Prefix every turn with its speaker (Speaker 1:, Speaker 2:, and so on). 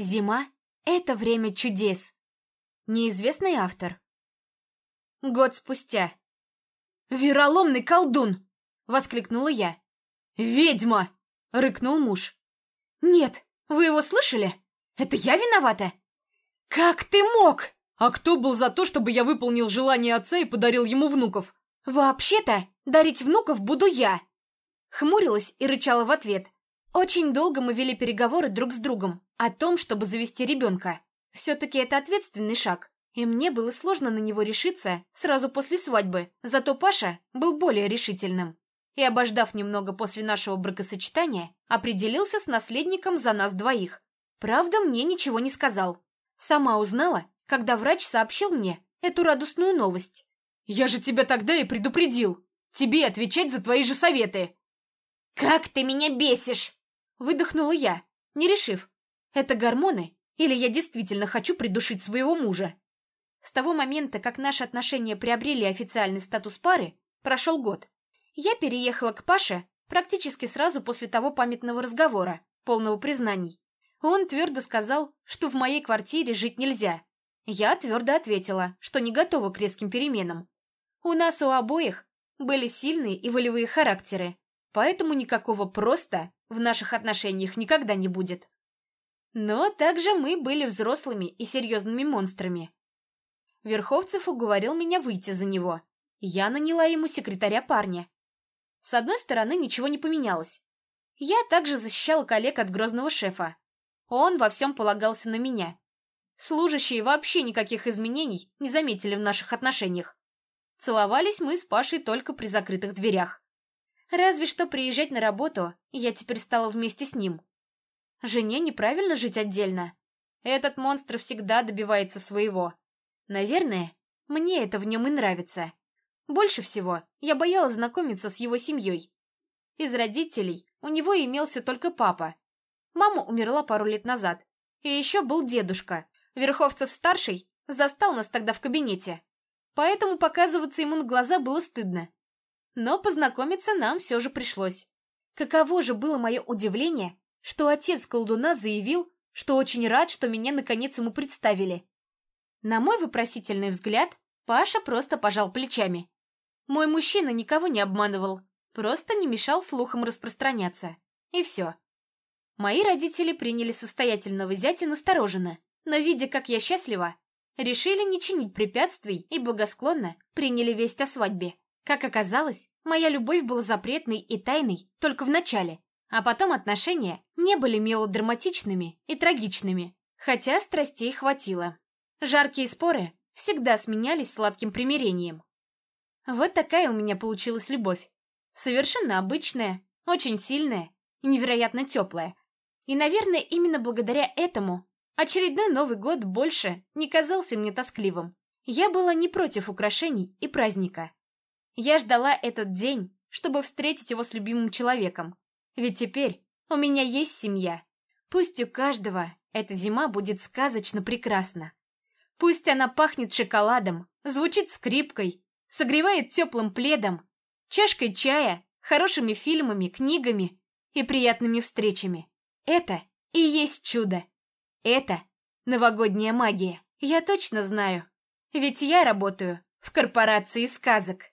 Speaker 1: Зима — это время чудес. Неизвестный автор. Год спустя. «Вероломный колдун!» — воскликнула я. «Ведьма!» — рыкнул муж. «Нет, вы его слышали? Это я виновата?» «Как ты мог?» «А кто был за то, чтобы я выполнил желание отца и подарил ему внуков?» «Вообще-то, дарить внуков буду я!» Хмурилась и рычала в ответ. Очень долго мы вели переговоры друг с другом о том, чтобы завести ребенка. Все-таки это ответственный шаг, и мне было сложно на него решиться сразу после свадьбы, зато Паша был более решительным. И, обождав немного после нашего бракосочетания, определился с наследником за нас двоих. Правда, мне ничего не сказал. Сама узнала, когда врач сообщил мне эту радостную новость. «Я же тебя тогда и предупредил! Тебе отвечать за твои же советы!» «Как ты меня бесишь!» Выдохнула я, не решив, это гормоны или я действительно хочу придушить своего мужа. С того момента, как наши отношения приобрели официальный статус пары, прошел год. Я переехала к Паше практически сразу после того памятного разговора, полного признаний. Он твердо сказал, что в моей квартире жить нельзя. Я твердо ответила, что не готова к резким переменам. У нас у обоих были сильные и волевые характеры, поэтому никакого «просто» в наших отношениях никогда не будет. Но также мы были взрослыми и серьезными монстрами. Верховцев уговорил меня выйти за него. Я наняла ему секретаря парня. С одной стороны, ничего не поменялось. Я также защищала коллег от грозного шефа. Он во всем полагался на меня. Служащие вообще никаких изменений не заметили в наших отношениях. Целовались мы с Пашей только при закрытых дверях. Разве что приезжать на работу я теперь стала вместе с ним. Жене неправильно жить отдельно. Этот монстр всегда добивается своего. Наверное, мне это в нем и нравится. Больше всего я боялась знакомиться с его семьей. Из родителей у него имелся только папа. Мама умерла пару лет назад. И еще был дедушка. Верховцев-старший застал нас тогда в кабинете. Поэтому показываться ему на глаза было стыдно. Но познакомиться нам все же пришлось. Каково же было мое удивление, что отец колдуна заявил, что очень рад, что меня наконец ему представили. На мой вопросительный взгляд, Паша просто пожал плечами. Мой мужчина никого не обманывал, просто не мешал слухам распространяться. И все. Мои родители приняли состоятельного зятя настороженно, но, видя, как я счастлива, решили не чинить препятствий и благосклонно приняли весть о свадьбе. Как оказалось, моя любовь была запретной и тайной только в начале, а потом отношения не были мелодраматичными и трагичными, хотя страстей хватило. Жаркие споры всегда сменялись сладким примирением. Вот такая у меня получилась любовь. Совершенно обычная, очень сильная и невероятно теплая. И, наверное, именно благодаря этому очередной Новый год больше не казался мне тоскливым. Я была не против украшений и праздника. Я ждала этот день, чтобы встретить его с любимым человеком. Ведь теперь у меня есть семья. Пусть у каждого эта зима будет сказочно прекрасна. Пусть она пахнет шоколадом, звучит скрипкой, согревает теплым пледом, чашкой чая, хорошими фильмами, книгами и приятными встречами. Это и есть чудо. Это новогодняя магия. Я точно знаю. Ведь я работаю в корпорации сказок.